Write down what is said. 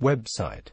Website.